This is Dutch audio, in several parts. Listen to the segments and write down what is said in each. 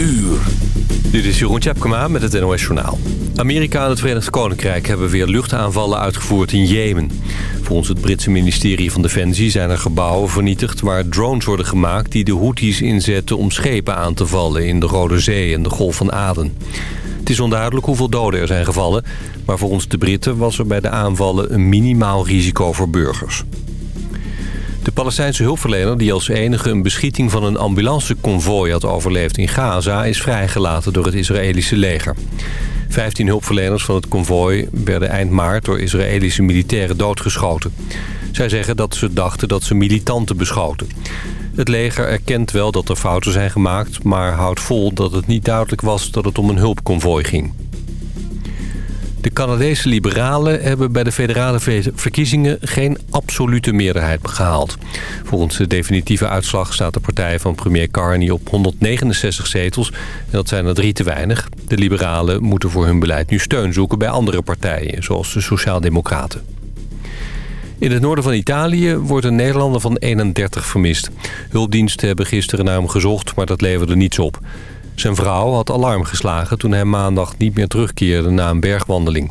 uur. Dit is Jeroen Tjepkema met het NOS Journaal. Amerika en het Verenigd Koninkrijk hebben weer luchtaanvallen uitgevoerd in Jemen. Volgens het Britse ministerie van Defensie zijn er gebouwen vernietigd... waar drones worden gemaakt die de Houthis inzetten om schepen aan te vallen... in de Rode Zee en de Golf van Aden. Het is onduidelijk hoeveel doden er zijn gevallen... maar volgens de Britten was er bij de aanvallen een minimaal risico voor burgers. De Palestijnse hulpverlener die als enige een beschieting van een ambulanceconvooi had overleefd in Gaza... is vrijgelaten door het Israëlische leger. Vijftien hulpverleners van het konvooi werden eind maart door Israëlische militairen doodgeschoten. Zij zeggen dat ze dachten dat ze militanten beschoten. Het leger erkent wel dat er fouten zijn gemaakt... maar houdt vol dat het niet duidelijk was dat het om een hulpconvooi ging. De Canadese liberalen hebben bij de federale verkiezingen geen absolute meerderheid gehaald. Volgens de definitieve uitslag staat de partij van premier Carney op 169 zetels. En dat zijn er drie te weinig. De liberalen moeten voor hun beleid nu steun zoeken bij andere partijen, zoals de Sociaaldemocraten. In het noorden van Italië wordt een Nederlander van 31 vermist. Hulpdiensten hebben gisteren naar hem gezocht, maar dat leverde niets op. Zijn vrouw had alarm geslagen toen hij maandag niet meer terugkeerde na een bergwandeling.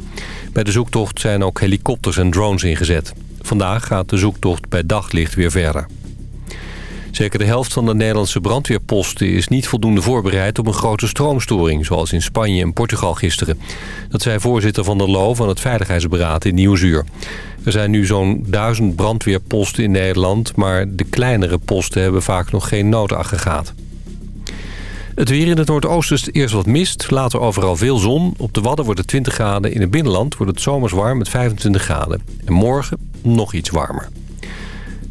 Bij de zoektocht zijn ook helikopters en drones ingezet. Vandaag gaat de zoektocht bij daglicht weer verder. Zeker de helft van de Nederlandse brandweerposten is niet voldoende voorbereid op een grote stroomstoring, zoals in Spanje en Portugal gisteren. Dat zei voorzitter van der Loo van het Veiligheidsberaad in Nieuwsuur. Er zijn nu zo'n duizend brandweerposten in Nederland, maar de kleinere posten hebben vaak nog geen noodaggregaat. Het weer in het noordoosten is eerst wat mist, later overal veel zon. Op de Wadden wordt het 20 graden, in het binnenland wordt het zomers warm met 25 graden. En morgen nog iets warmer.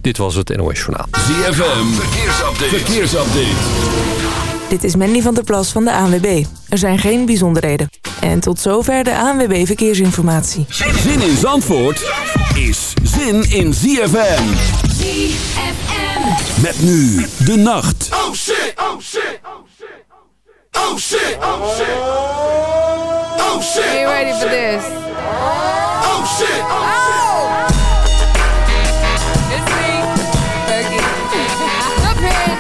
Dit was het NOS Journaal. ZFM, verkeersupdate. verkeersupdate. Dit is Mandy van der Plas van de ANWB. Er zijn geen bijzonderheden. En tot zover de ANWB Verkeersinformatie. Zin in Zandvoort is zin in ZFM. ZFM. Met nu de nacht. Oh shit, Oh shit, oh shit. Oh shit. Are you ready for oh, this? Oh shit, oh Oh! It's me, Fergie. Look here.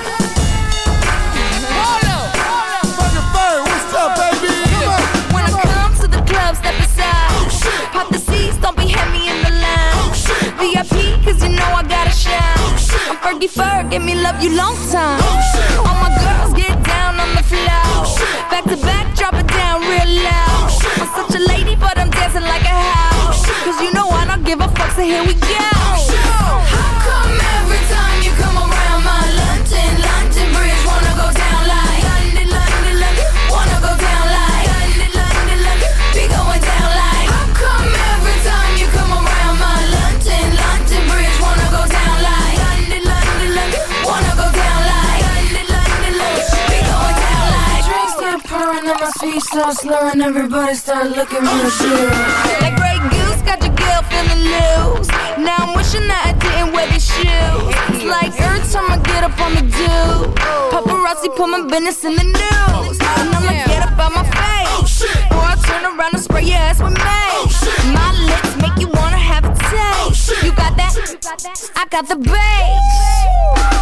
Hold up, hold What's up, baby? Come on. When I come to the club, step aside. Oh shit, Pop the seats, don't be heavy in the line. oh shit, VIP, cause you know I gotta shine. oh shit. I'm Fergie Ferg, give me love you long time. Oh shit. Loud. I'm such a lady, but I'm dancing like a house. Cause you know I don't give a fuck, so here we go. And my speech starts slurring. Everybody start looking real oh, good. Like Grey Goose, got your girl feeling loose. Now I'm wishing that I didn't wear these shoes. It's like every time I get up on the do, paparazzi put my business in the news. Oh, and I'ma get up out my face. Oh, or I turn around and spray your ass with mace. My lips make you wanna have a taste. You got that? I got the bass.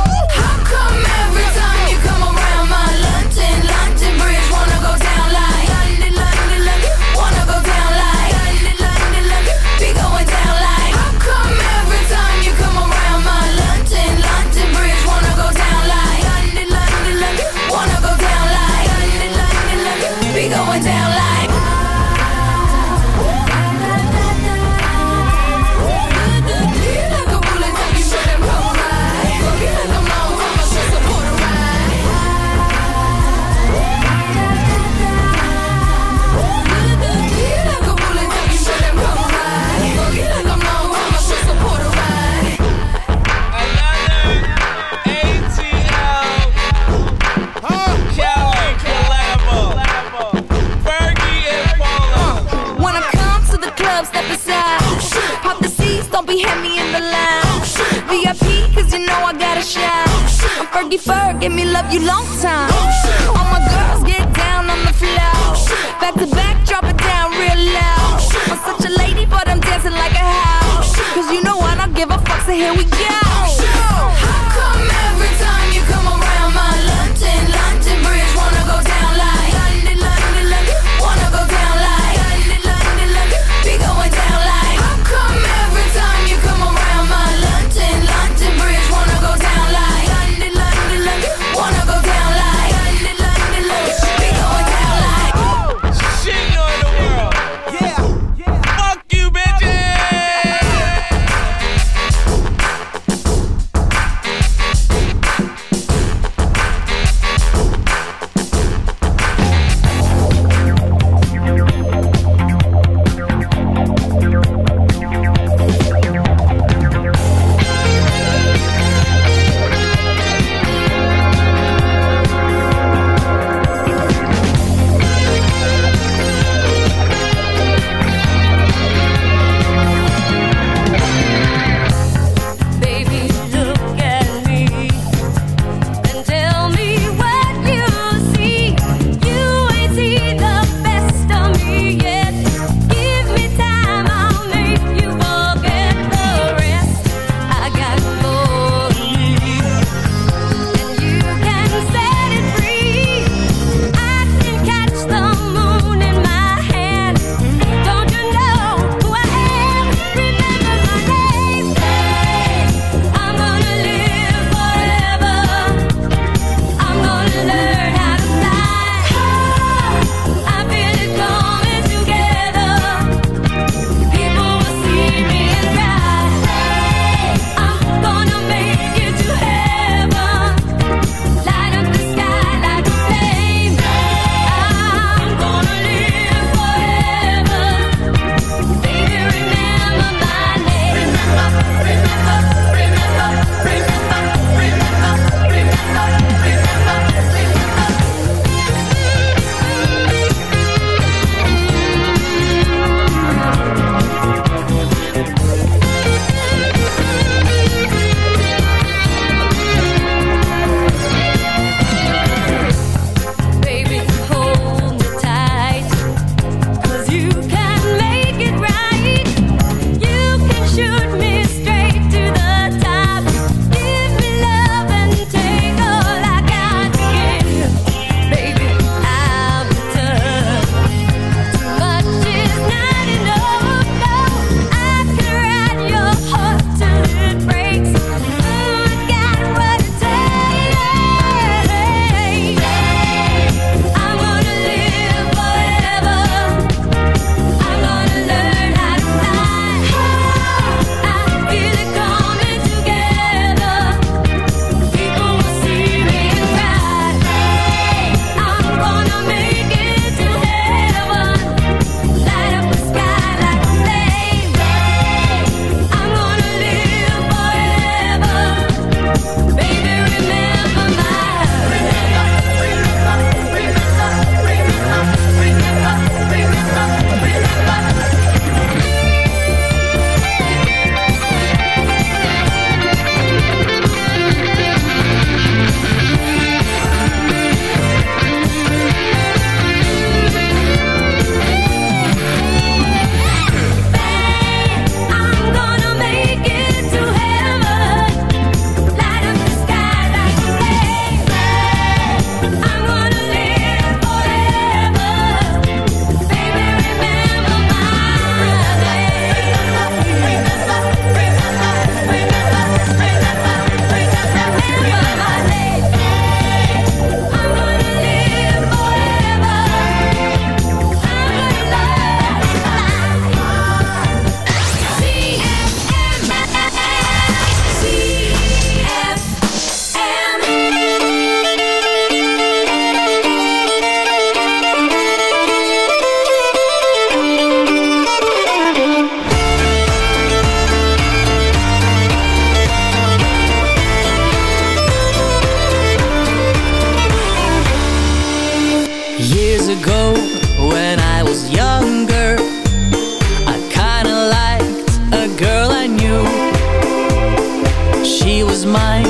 Mine,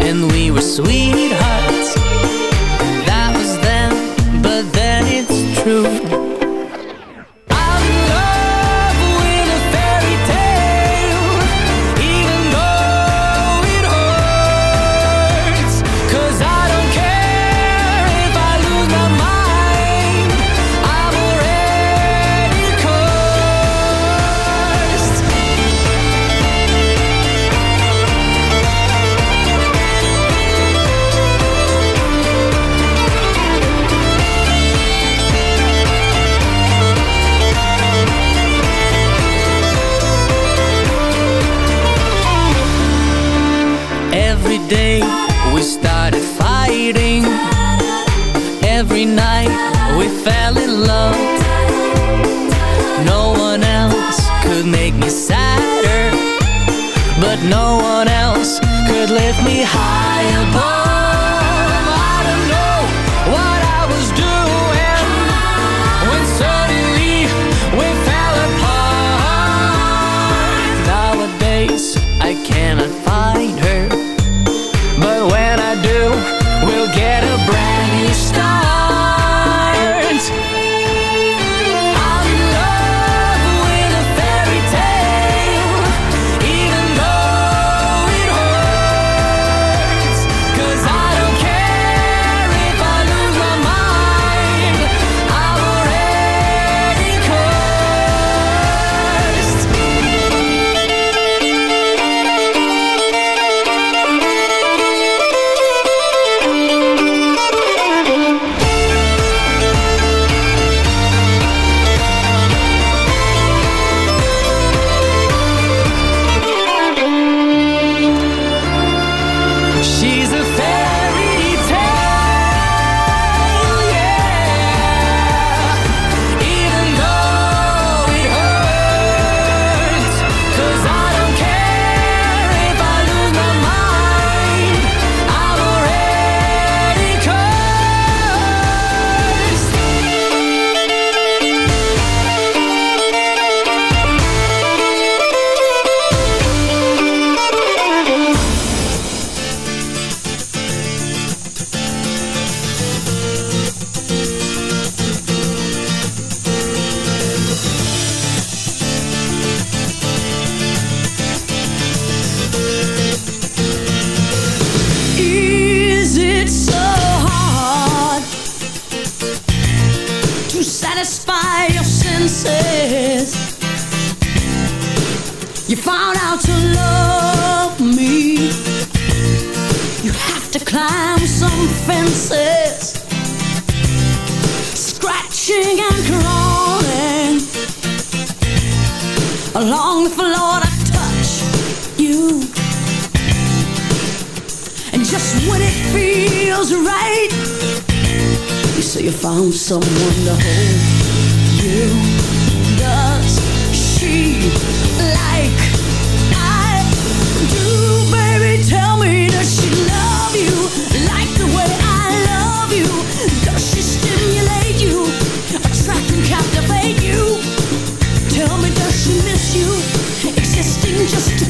and we were sweethearts.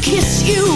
Kiss you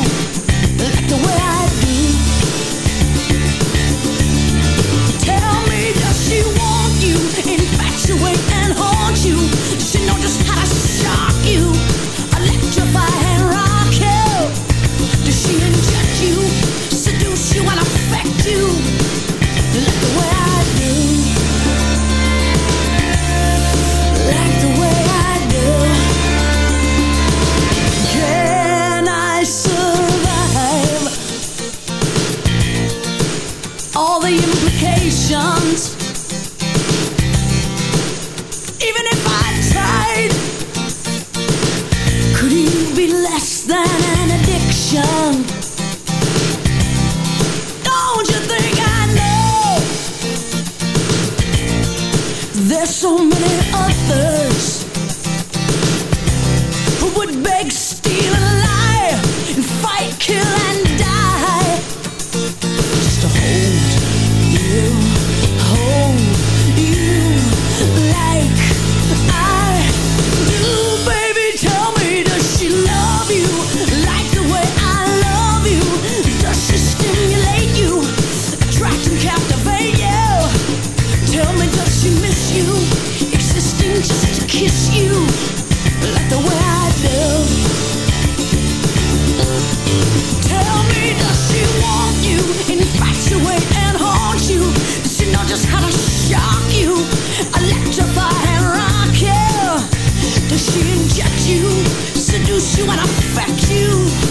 seduce you and affect you,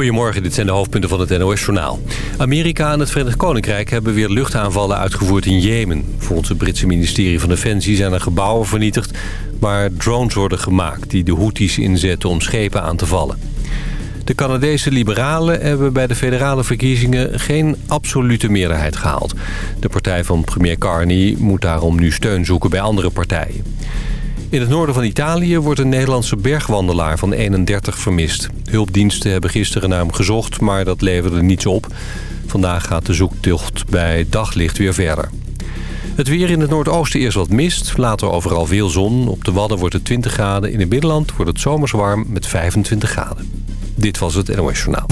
Goedemorgen, dit zijn de hoofdpunten van het NOS-journaal. Amerika en het Verenigd Koninkrijk hebben weer luchtaanvallen uitgevoerd in Jemen. Volgens het Britse ministerie van Defensie zijn er gebouwen vernietigd... waar drones worden gemaakt die de Houthis inzetten om schepen aan te vallen. De Canadese liberalen hebben bij de federale verkiezingen geen absolute meerderheid gehaald. De partij van premier Carney moet daarom nu steun zoeken bij andere partijen. In het noorden van Italië wordt een Nederlandse bergwandelaar van 31 vermist. Hulpdiensten hebben gisteren naar hem gezocht, maar dat leverde niets op. Vandaag gaat de zoektocht bij daglicht weer verder. Het weer in het noordoosten eerst wat mist, later overal veel zon. Op de Wadden wordt het 20 graden, in het binnenland wordt het zomers warm met 25 graden. Dit was het NOS Journaal.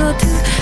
so too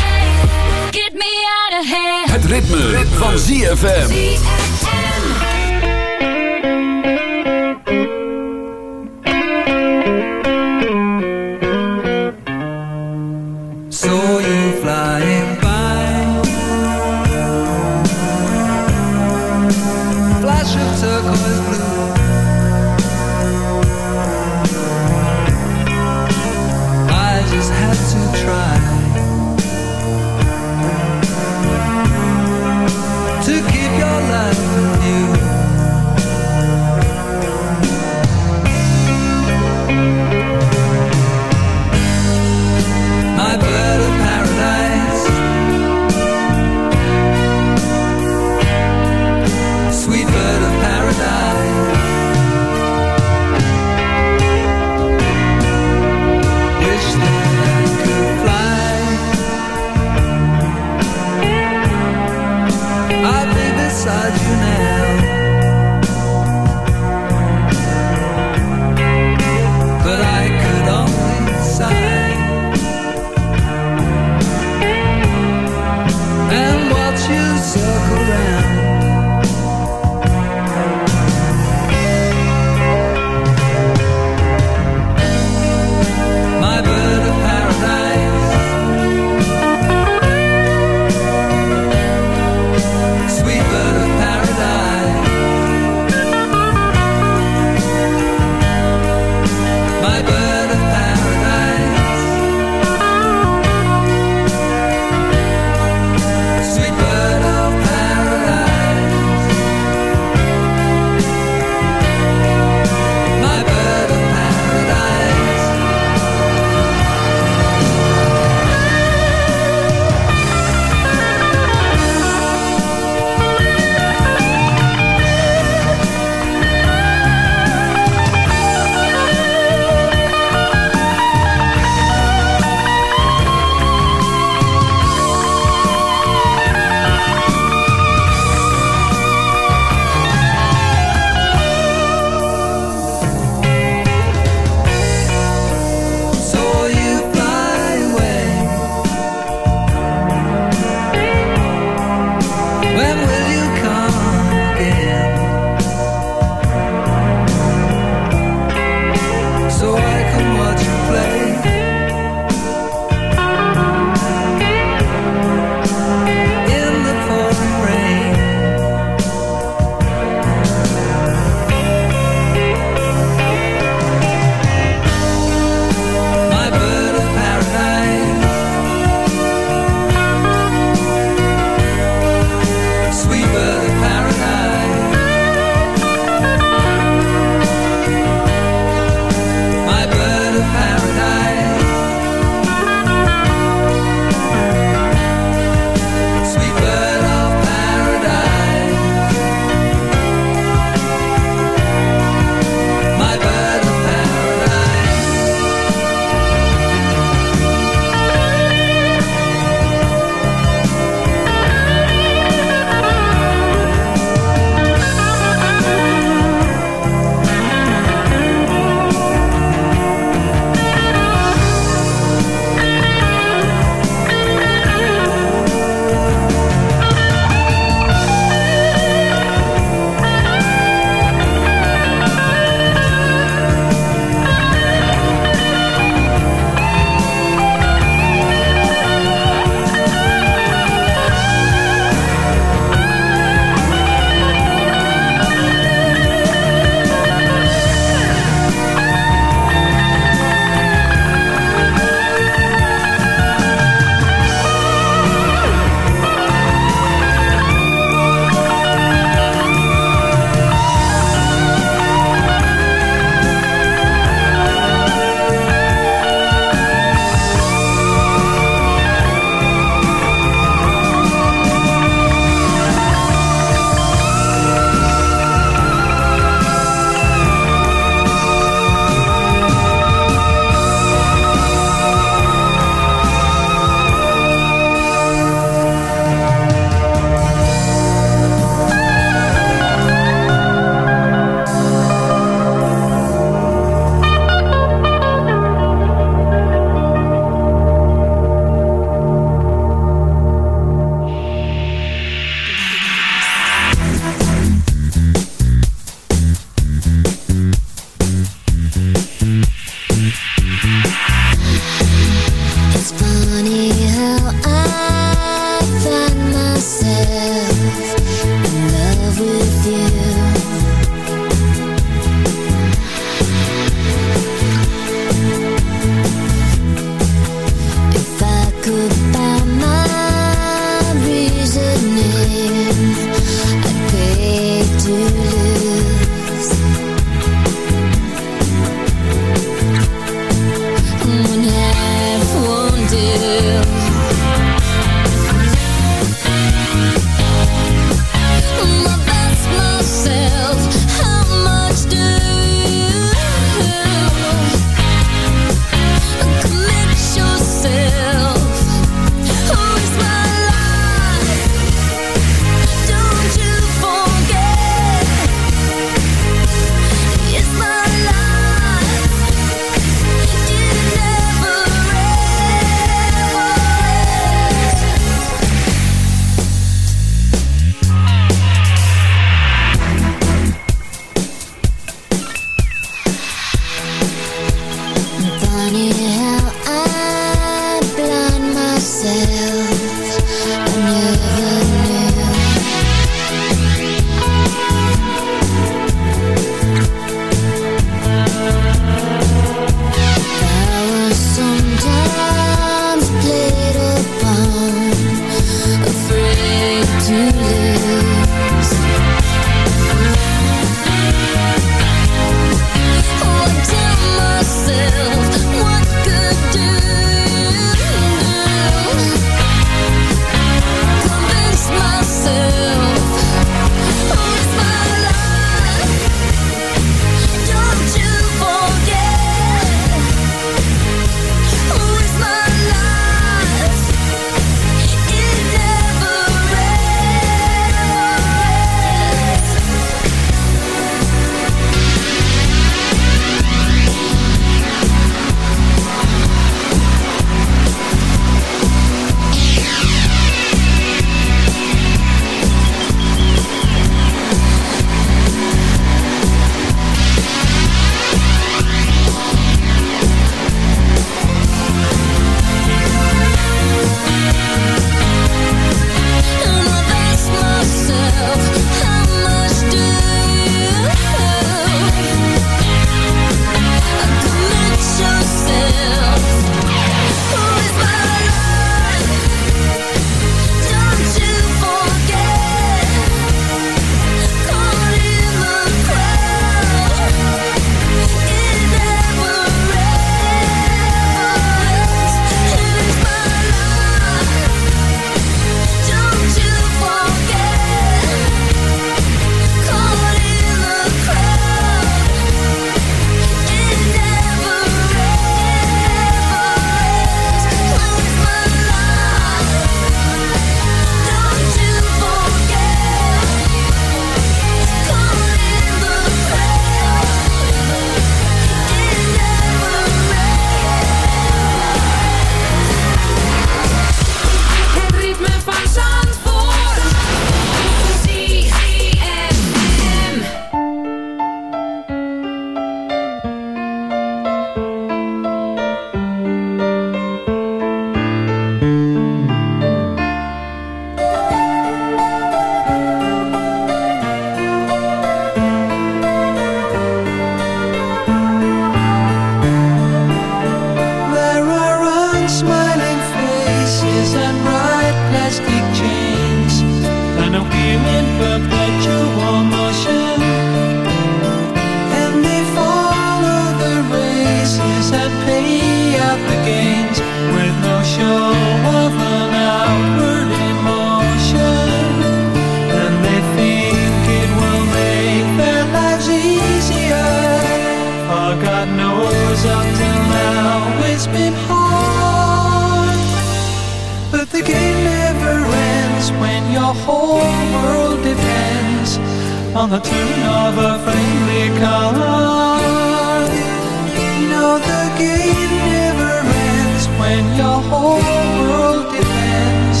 the whole world depends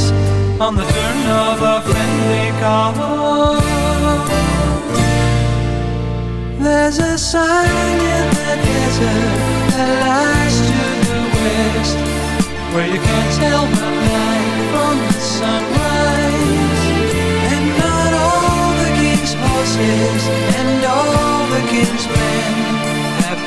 on the turn of a friendly call. There's a sign in the desert that lies to the west, where you can't tell the night from the sunrise. And not all the king's horses and all the king's men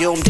stadium